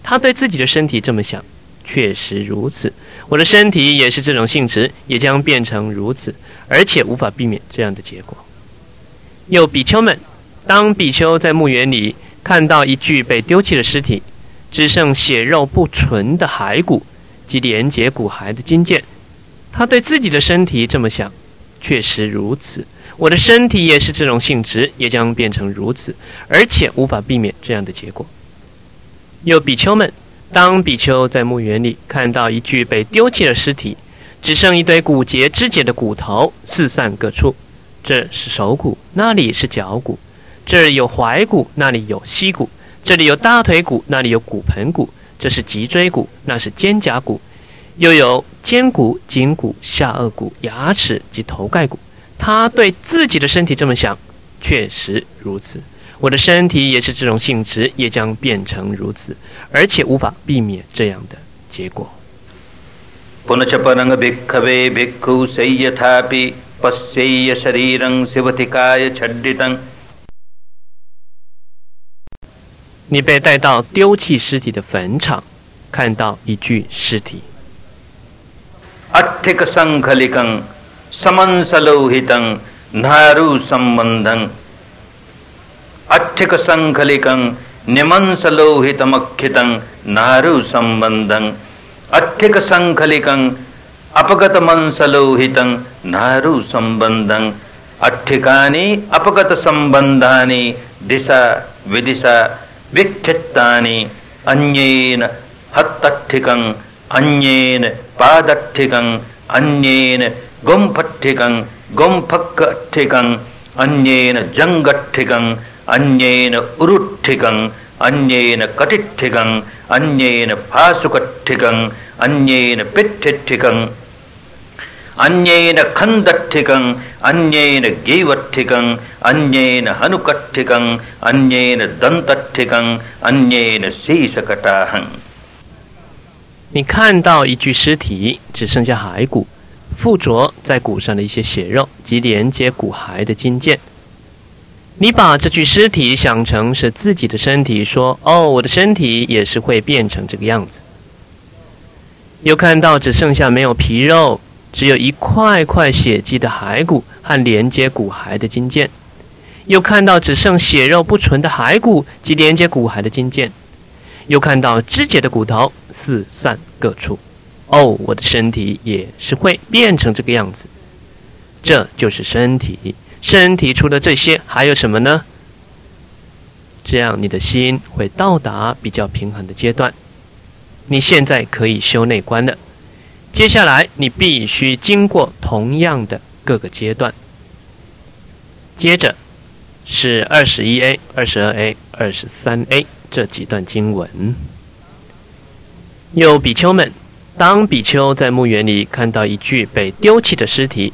他对自己的身体这么想：确实如此，我的身体也是这种性质，也将变成如此，而且无法避免这样的结果。有比丘们，当比丘在墓园里看到一具被丢弃的尸体，只剩血肉不纯的骸骨。及连接骨骸的筋腱，他对自己的身体这么想：确实如此，我的身体也是这种性质，也将变成如此，而且无法避免这样的结果。有比丘们，当比丘在墓园里看到一具被丢弃的尸体，只剩一堆骨节肢解的骨头四散各处，这是手骨，那里是脚骨，这里有踝骨，那里有膝骨，这里有大腿骨，那里有骨盆骨。这是脊椎骨，那是肩胛骨，又有肩骨、颈骨、下颚骨、牙齿及头盖骨。他对自己的身体这么想确实如此。我的身体也是这种性质也将变成如此而且无法避免这样的结果。你被带到丢弃尸体的坟场看到一具尸体啊这个上课里跟 समंसलोहितं नारु संबंधं अठिक संखलिकं निमंसलोहितमक्षितं नारु संबंधं अठिक संखलिकं अपगतमंसलोहितं नारु संबंधं अठिकानि अपगत संबंधानि दिशा विदिशा विक्षिप्तानि अन्येन हत्तठिकं अन्येन पादठिकं अन्येन गुम्फठिकं गुम्फक्ठिकं अन्येन जङ्गठिकं अन्येन उरुठिकं अन्येन कटिठिकं अन्येन फासुकठिकं अन्येन पिठ्ठिकं अन्येन खन्दठिकं अन्येन गीवठिकं अन्येन हनुकठिकं अन्येन दन्तठिकं अन्येन शीशकटाहं 你看到一具尸体，只剩下骸骨， 附着在骨上的一些血肉及连接骨骸的筋腱。你把这具尸体想成是自己的身体，说：“哦，我的身体也是会变成这个样子。”又看到只剩下没有皮肉，只有一块块血迹的骸骨和连接骨骸的筋腱；又看到只剩血肉不纯的骸骨及连接骨骸的筋腱；又看到肢解的骨头四散各处。哦，我的身体也是会变成这个样子。这就是身体。身体除了这些还有什么呢？这样你的心会到达比较平衡的阶段。你现在可以修内观了。接下来你必须经过同样的各个阶段。接着是二十一 A、二十二 A、二十三 A 这几段经文。有比丘们，当比丘在墓园里看到一具被丢弃的尸体，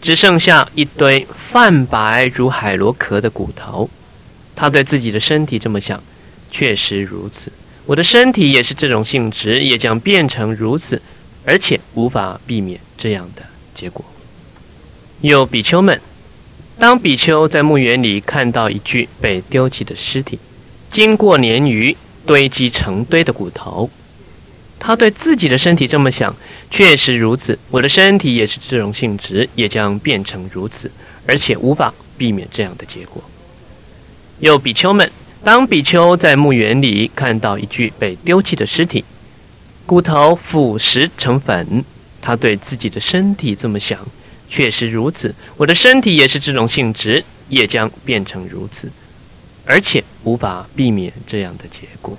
只剩下一堆泛白如海螺壳的骨头，他对自己的身体这么想：确实如此。我的身体也是这种性质，也将变成如此，而且无法避免这样的结果。有比丘们，当比丘在墓园里看到一具被丢弃的尸体，经过鲶鱼堆积成堆的骨头，他对自己的身体这么想：确实如此，我的身体也是这种性质，也将变成如此，而且无法避免这样的结果。有比丘们。当比丘在墓园里看到一具被丢弃的尸体，骨头腐蚀成粉，他对自己的身体这么想：确实如此，我的身体也是这种性质，也将变成如此，而且无法避免这样的结果。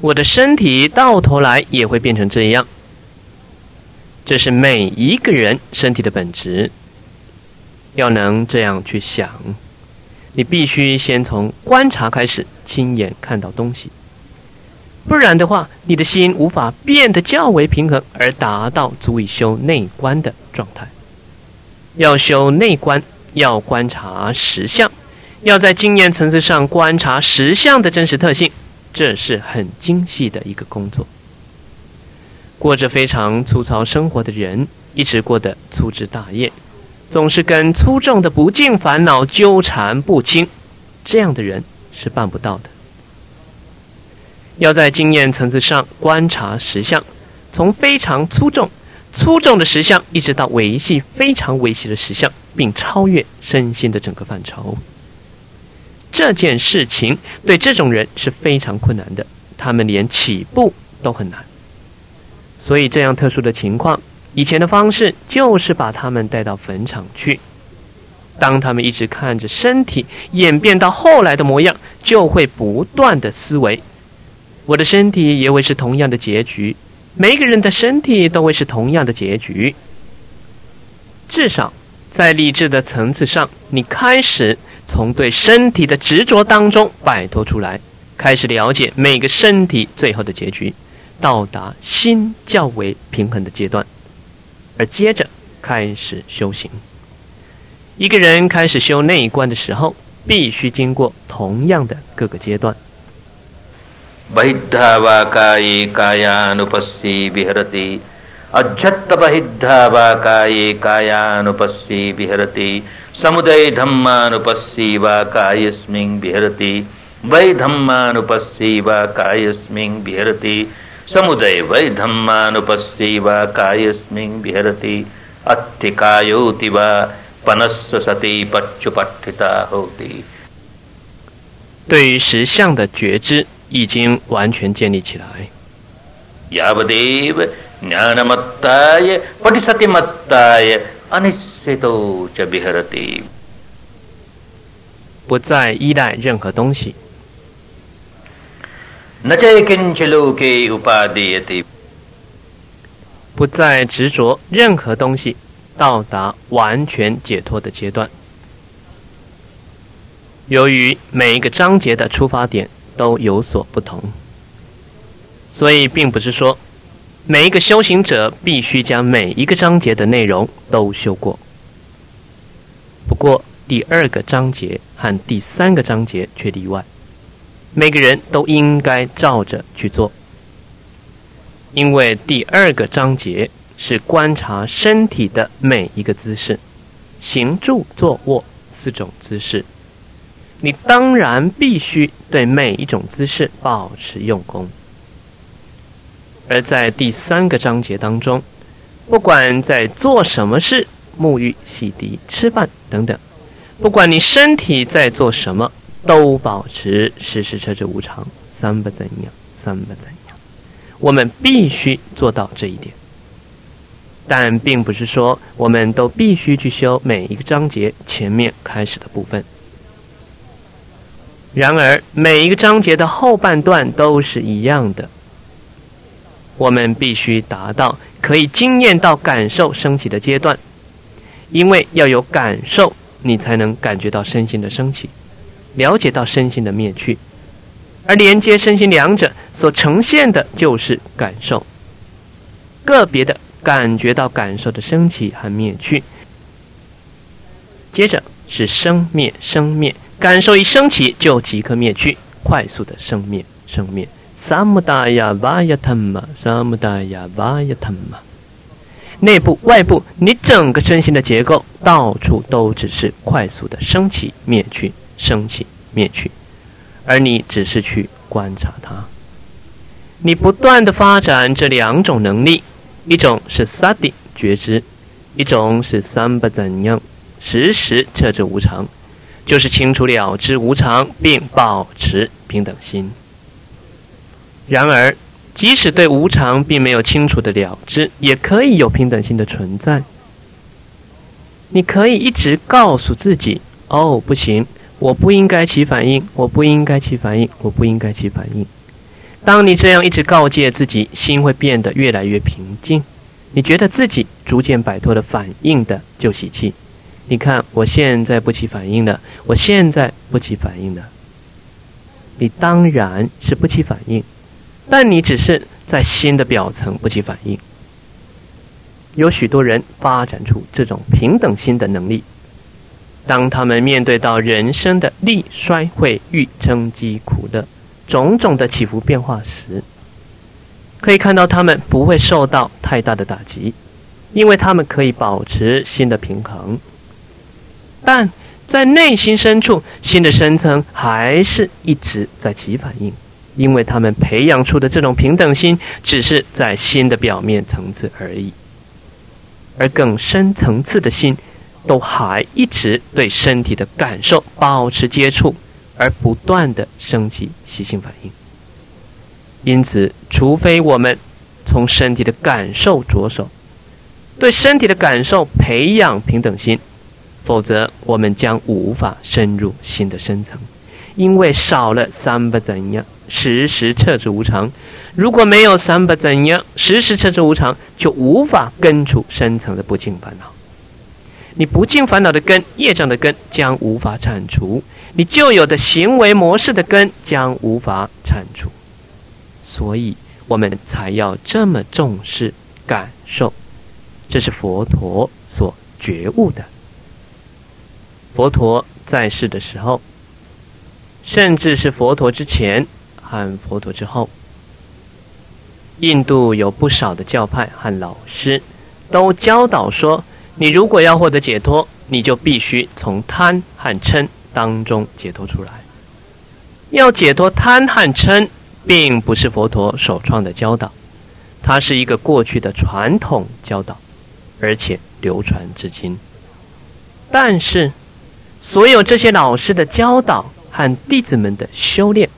我的身体到头来也会变成这样，这是每一个人身体的本质。要能这样去想，你必须先从观察开始，亲眼看到东西，不然的话，你的心无法变得较为平衡，而达到足以修内观的状态。要修内观，要观察实相，要在经验层次上观察实相的真实特性，这是很精细的一个工作。过着非常粗糙生活的人，一直过得粗枝大叶，总是跟粗重的不净烦恼纠缠不清，这样的人是办不到的。要在经验层次上观察实相，从非常粗重。粗重的实相，一直到维系非常维系的实相，并超越身心的整个范畴。这件事情对这种人是非常困难的，他们连起步都很难。所以这样特殊的情况，以前的方式就是把他们带到坟场去，当他们一直看着身体演变到后来的模样，就会不断的思维：我的身体也会是同样的结局，每个人的身体都会是同样的结局。至少在理智的层次上，你开始从对身体的执着当中摆脱出来，开始了解每个身体最后的结局，到达心较为平衡的阶段，而接着开始修行。一个人开始修内观的时候，必须经过同样的各个阶段。बहिद्धावाकाये कायानुपस्सी विहरति अध्यत्तबहिद्धावाकाये कायानुपस्सी विहरति समुदय धम्मानुपस्सी वा कायस्मिन् विहरति वै धम्मानुपस्सी वा कायस्मिन् विहरति समुदय वै धम्मानुपस्सी वा कायस्मिन् विहरति अत्थिकायोति वा 对于实相的觉知已经完全建立起来。不再依赖任何东西。 不再执着任何东西。到达完全解脱的阶段。由于每一个章节的出发点都有所不同，所以并不是说每一个修行者必须将每一个章节的内容都修过。不过，第二个章节和第三个章节却例外，每个人都应该照着去做，因为第二个章节。是观察身体的每一个姿势，行住坐卧四种姿势，你当然必须对每一种姿势保持用功。而在第三个章节当中，不管在做什么事，沐浴、洗涤、吃饭等等，不管你身体在做什么，都保持时时车之无常，三不怎样，三不怎样。我们必须做到这一点。但并不是说我们都必须去修每一个章节前面开始的部分。然而，每一个章节的后半段都是一样的。我们必须达到可以经验到感受升起的阶段，因为要有感受，你才能感觉到身心的升起，了解到身心的灭去，而连接身心两者所呈现的就是感受，个别的。感觉到感受的升起和灭去，接着是生灭生灭，感受一升起就即刻灭去，快速的生灭生灭。萨姆达呀瓦呀腾玛，萨姆达呀瓦呀腾玛。内部外部，你整个身心的结构，到处都只是快速的升起灭去，升起灭去，而你只是去观察它。你不断的发展这两种能力。一种是萨蒂觉知，一种是三不怎样，时时彻知无常，就是清楚了知无常，并保持平等心。然而，即使对无常并没有清楚的了知，也可以有平等心的存在。你可以一直告诉自己：“哦，不行，我不应该起反应，我不应该起反应，我不应该起反应。”当你这样一直告诫自己，心会变得越来越平静。你觉得自己逐渐摆脱了反应的旧习气。你看，我现在不起反应了，我现在不起反应了。你当然是不起反应，但你只是在心的表层不起反应。有许多人发展出这种平等心的能力。当他们面对到人生的利衰会欲增积苦乐。种种的起伏变化时，可以看到他们不会受到太大的打击，因为他们可以保持心的平衡。但在内心深处，心的深层还是一直在起反应，因为他们培养出的这种平等心，只是在心的表面层次而已，而更深层次的心，都还一直对身体的感受保持接触。而不断的升起习性反应，因此，除非我们从身体的感受着手，对身体的感受培养平等心，否则我们将无法深入心的深层，因为少了三不怎样，时时彻知无常。如果没有三不怎样，时时彻知无常，就无法根除深层的不净烦恼。你不尽烦恼的根、业障的根将无法铲除，你旧有的行为模式的根将无法铲除。所以，我们才要这么重视感受，这是佛陀所觉悟的。佛陀在世的时候，甚至是佛陀之前和佛陀之后，印度有不少的教派和老师都教导说。你如果要获得解脱，你就必须从贪和嗔当中解脱出来。要解脱贪和嗔，并不是佛陀首创的教导，它是一个过去的传统教导，而且流传至今。但是，所有这些老师的教导和弟子们的修炼，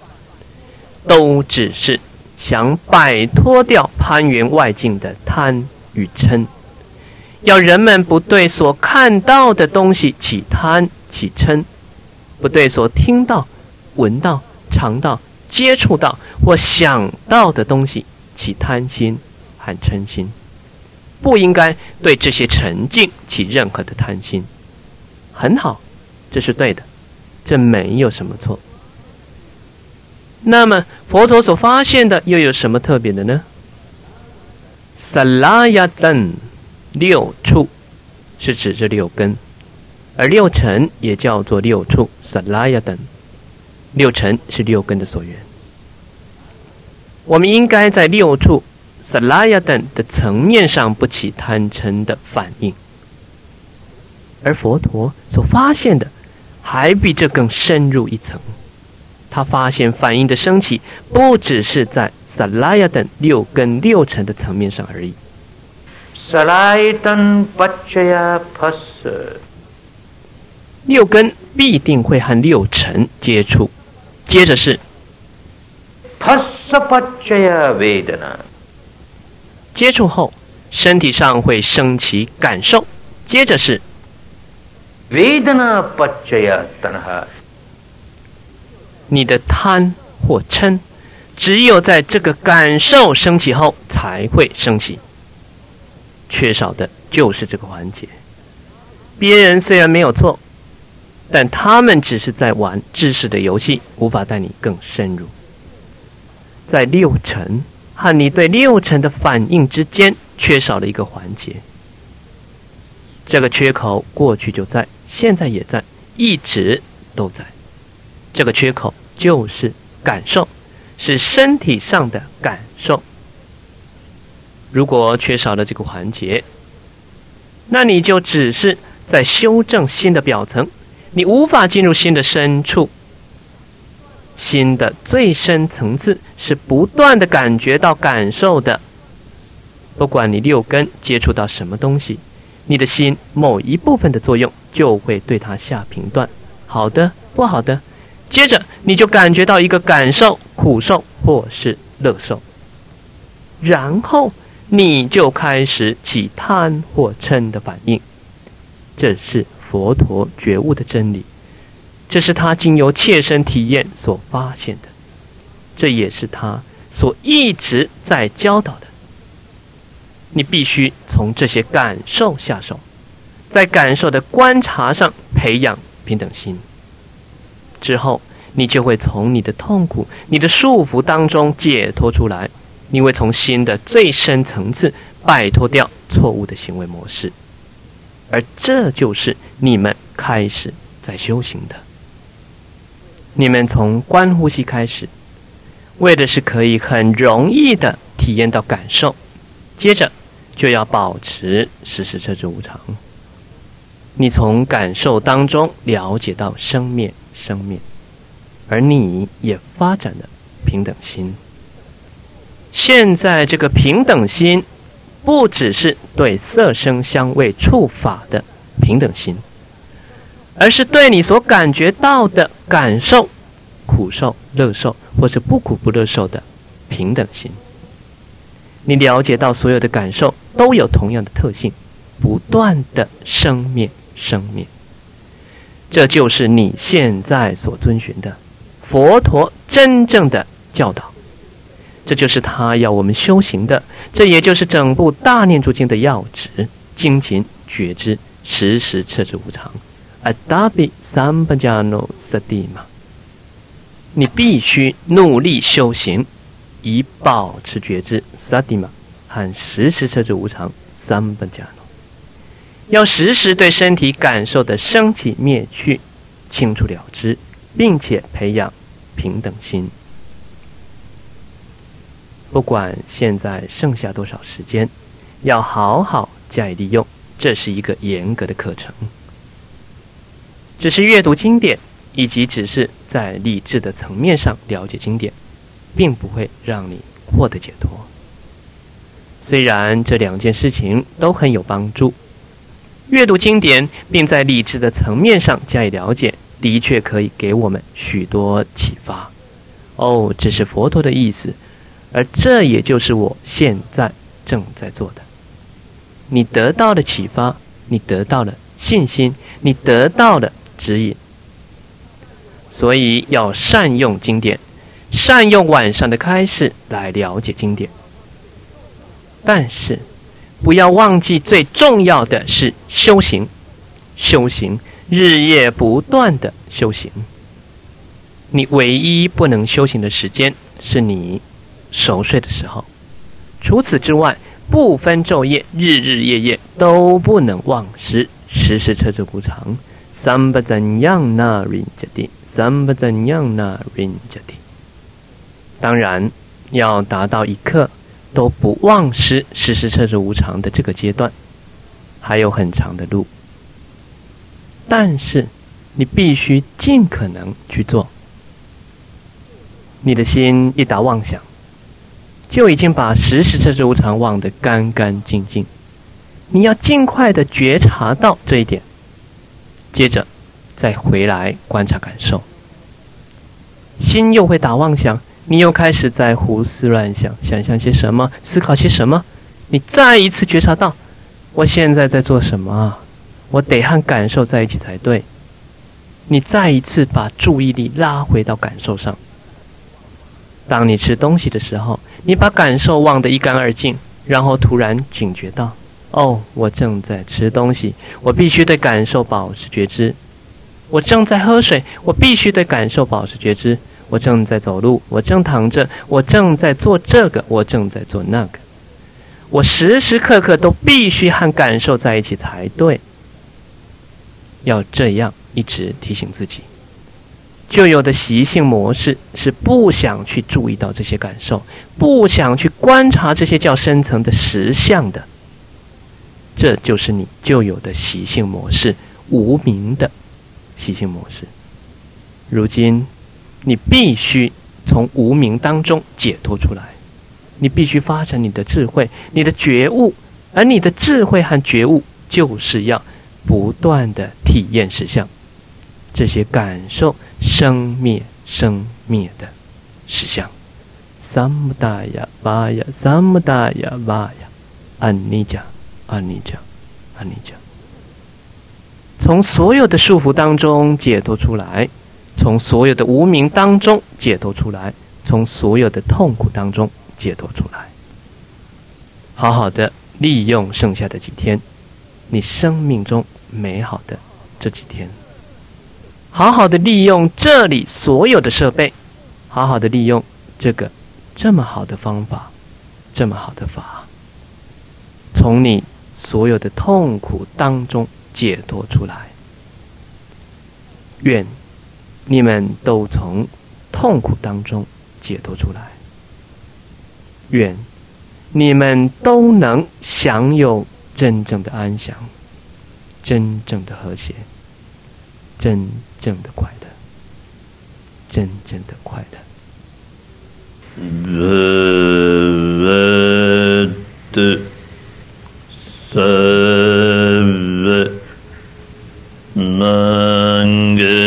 都只是想摆脱掉攀缘外境的贪与嗔。要人们不对所看到的东西起贪起嗔，不对所听到、闻到、尝到、接触到或想到的东西起贪心和嗔心，不应该对这些沉静起任何的贪心。很好，这是对的，这没有什么错。那么佛陀所发现的又有什么特别的呢？萨拉亚登。六处是指这六根，而六尘也叫做六处。萨拉亚等六尘是六根的所缘。我们应该在六处萨拉亚等的层面上不起贪嗔的反应，而佛陀所发现的还比这更深入一层。他发现反应的升起，不只是在萨拉亚等六根六尘的层面上而已。六根必定会和六尘接触，接着是接触后，身体上会升起感受，接着是你的贪或嗔，只有在这个感受升起后才会升起。缺少的就是这个环节。别人虽然没有错，但他们只是在玩知识的游戏，无法带你更深入。在六成和你对六成的反应之间，缺少了一个环节。这个缺口过去就在，现在也在，一直都在。这个缺口就是感受，是身体上的感受。如果缺少了这个环节，那你就只是在修正心的表层，你无法进入心的深处。心的最深层次是不断的感觉到感受的。不管你六根接触到什么东西，你的心某一部分的作用就会对它下评断，好的，不好的。接着你就感觉到一个感受，苦受或是乐受，然后。你就开始起贪或嗔的反应，这是佛陀觉悟的真理，这是他经由切身体验所发现的，这也是他所一直在教导的。你必须从这些感受下手，在感受的观察上培养平等心，之后你就会从你的痛苦、你的束缚当中解脱出来。你会从心的最深层次摆脱掉错误的行为模式，而这就是你们开始在修行的。你们从观呼吸开始，为的是可以很容易的体验到感受，接着就要保持时时彻知无常。你从感受当中了解到生灭生灭，而你也发展了平等心。现在这个平等心，不只是对色声香味触法的平等心，而是对你所感觉到的感受、苦受、乐受，或是不苦不乐受的平等心。你了解到所有的感受都有同样的特性，不断的生灭生灭，这就是你现在所遵循的佛陀真正的教导。这就是他要我们修行的，这也就是整部大念珠经的要旨：精勤觉知，时时彻知无常。Adabi sambajano sadima，你必须努力修行，以保持觉知 sadima 和时时彻知无常 sambajano。要时时对身体感受的升起灭去清楚了知，并且培养平等心。不管现在剩下多少时间，要好好加以利用。这是一个严格的课程。只是阅读经典，以及只是在理智的层面上了解经典，并不会让你获得解脱。虽然这两件事情都很有帮助，阅读经典并在理智的层面上加以了解，的确可以给我们许多启发。哦，这是佛陀的意思。而这也就是我现在正在做的。你得到了启发，你得到了信心，你得到了指引。所以要善用经典，善用晚上的开示来了解经典。但是，不要忘记最重要的是修行，修行日夜不断的修行。你唯一不能修行的时间是你。熟睡的时候，除此之外，不分昼夜，日日夜夜都不能忘时，时时彻知无常。三不怎样那人家的，三不怎样那人家的。当然，要达到一刻都不忘失，时时彻知无常的这个阶段，还有很长的路。但是，你必须尽可能去做。你的心一达妄想。就已经把时时彻知无常忘得干干净净，你要尽快的觉察到这一点，接着再回来观察感受。心又会打妄想，你又开始在胡思乱想，想象些什么，思考些什么？你再一次觉察到，我现在在做什么啊？我得和感受在一起才对。你再一次把注意力拉回到感受上。当你吃东西的时候。你把感受忘得一干二净，然后突然警觉到：“哦，我正在吃东西，我必须对感受保持觉知。我正在喝水，我必须对感受保持觉知。我正在走路，我正躺着，我正在做这个，我正在做那个。我时时刻刻都必须和感受在一起才对。要这样一直提醒自己。”就有的习性模式是不想去注意到这些感受，不想去观察这些较深层的实相的。这就是你就有的习性模式，无名的习性模式。如今，你必须从无名当中解脱出来，你必须发展你的智慧、你的觉悟，而你的智慧和觉悟就是要不断的体验实相。这些感受生灭生灭的实相，三摩大呀巴呀，三摩大呀巴呀，安尼讲，安尼讲，安尼讲。从所有的束缚当中解脱出来，从所有的无名当中解脱出来，从所有的痛苦当中解脱出来。好好的利用剩下的几天，你生命中美好的这几天。好好的利用这里所有的设备，好好的利用这个这么好的方法，这么好的法，从你所有的痛苦当中解脱出来。愿你们都从痛苦当中解脱出来。愿你们都能享有真正的安详，真正的和谐。真正的快乐，真正的快乐。那。